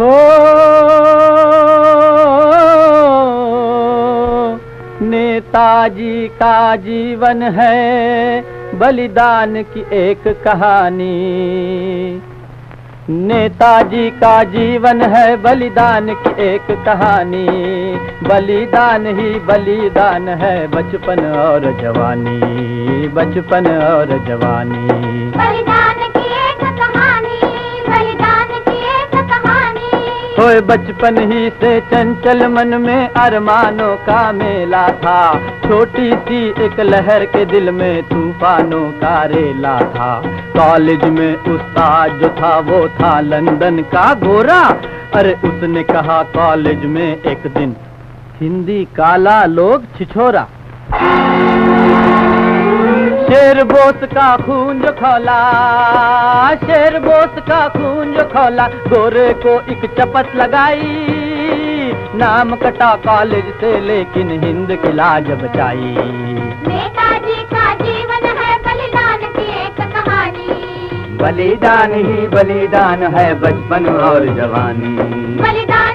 हो। नेताजी का जीवन है, बलिदान की एक कहानी। नेताजी का जीवन है, बलिदान की एक कहानी। बलिदान ही बलिदान है, बचपन और जवानी। बचपन और जवानी। होए बचपन ही से चंचल मन में अरमानों का मेला था। छोटी सी एक लहर के दिल में तूफानों का रेला था। कॉलेज में उस्ताद जो था, वो था लंदन का गोरा अरे उसने कहा, कॉलेज में एक दिन हिंदी काला लोग छिछोरा। शेर बोस का खून जो खोला शेर बोस का खून जो खोला गोरे को एक चपत लगाई नाम कटा कॉलेज से लेकिन हिंद की लाज बचाई। नेताजी का जीवन है बलिदान की एक कहानी। बलिदान ही बलिदान है बचपन और जवानी। बलिदान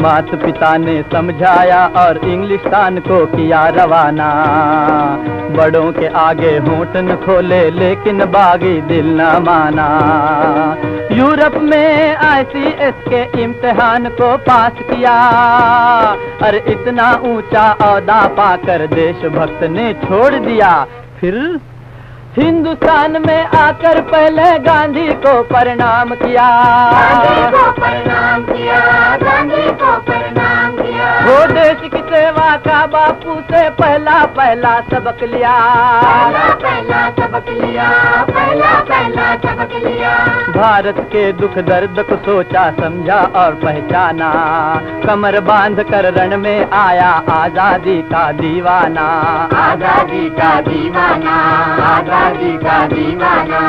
माता पिता ने समझाया और इंग्लिस्तान को किया रवाना। बड़ों के आगे होंठ न खोले, लेकिन बागी दिल न माना। यूरोप में आईसीएस के इम्तिहान को पास किया। और इतना ऊँचा औदा पाकर देशभक्त ने छोड़ दिया। फिर हिंदुस्तान में आकर पहले गांधी को प्रणाम किया। गांधी को प्रणाम किया, गांधी को प्रणाम वो देश की सेवा का बापू से पहला पहला सबक लिया। पहला पहला सबक लिया पहला पहला सबक लिया। भारत के दुख दर्द को सोचा समझा और पहचाना। कमर बाँध कर रण में आया आज़ादी का दीवाना। आज़ादी का दीवाना आज़ादी का दीवाना।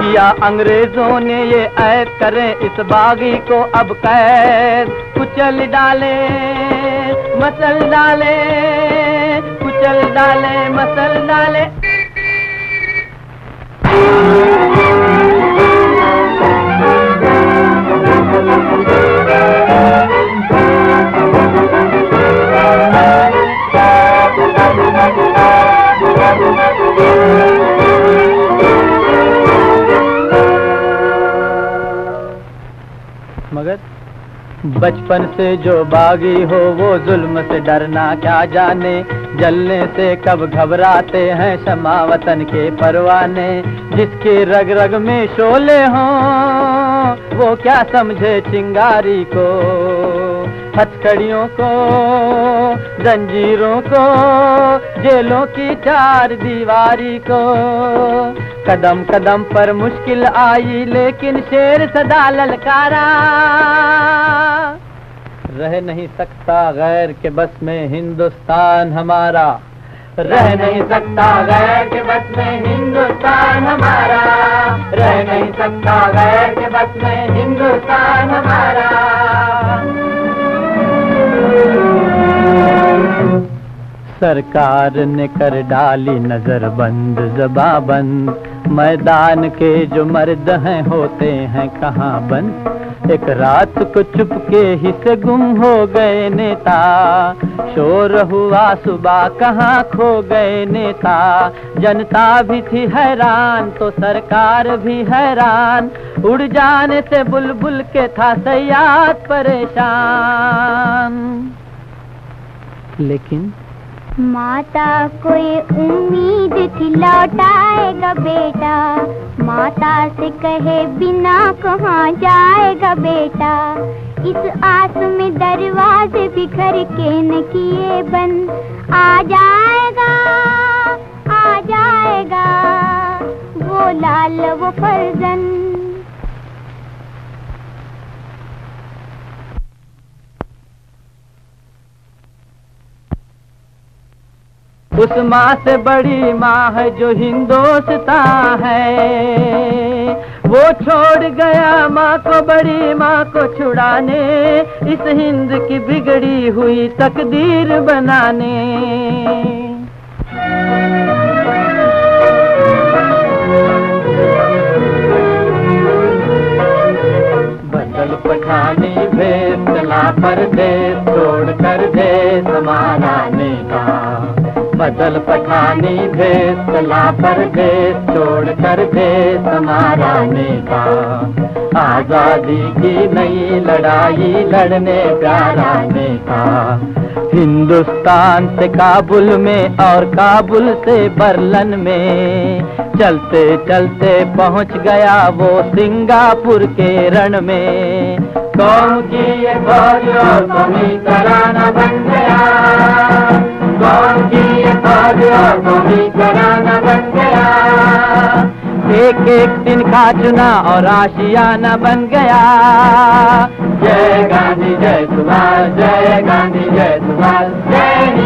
किया अंग्रेज़ों ने ये ऐद करें इस बागी को अब कैद। कुचल डाले। मसल डाले कुचल डाले मसल डाले। बचपन से जो बागी हो वो जुल्म से डरना क्या जाने? जलने से कब घबराते हैं शमा वतन के परवाने? जिसके रग रग में शोले हों, वो क्या समझे चिंगारी को? हथकड़ियों को, जंजीरों को, जेलों की चार दीवारी को। कदम कदम पर मुश्किल आई, लेकिन शेर सदा ललकारा। रह नहीं सकता गैर के बस में हिंदुस्तान हमारा। रह नहीं सकता गैर के बस में हिंदुस्तान हमारा। रह नहीं सकता गैर के बस में हिंदुस्तान हमारा। सरकार ने कर डाली नज़र बंद जबा बंद मैदान के जो मर्द हैं, होते हैं कहाँ बंद? एक रात को चुपके ही से गुम हो गए नेता। शोर हुआ सुबह कहाँ खो गए नेता? जनता भी थी हैरान तो सरकार भी हैरान। उड़ जाने से बुलबुल के था सयाद परेशान। लेकिन माता कोई उम्मीद थी लौटाएगा बेटा। माता से कहे बिना कहाँ जाएगा बेटा। इस आस में दरवाजे बिखर के न किए बंद आ जाएगा आ जाएगा, वो लाल वो फर्जन। उस माँ से बड़ी माँ है जो हिंदोस्ता है। वो छोड़ गया माँ को बड़ी माँ को छुड़ाने, इस हिंद की बिगड़ी हुई तकदीर बनाने। बदल पठानी भेद चला पर दे छोड़ कर दे समानाने का। बदल पठानी भेष चला परदेश छोड़ कर देश हमारा का आज़ादी की नई लड़ाई लड़ने प्यारा का हिंदुस्तान से काबुल में और काबुल से बर्लन में चलते चलते पहुँच गया वो सिंगापुर के रण में। कौम की ये और कौमी तराना बन गया। कौम की ये फौज और कौमी तराना बन गया एक एक दिन का चुना और आशियाना बन गया। जय गांधी, जय सुभाष, जय गांधी, जय सुभाष, जय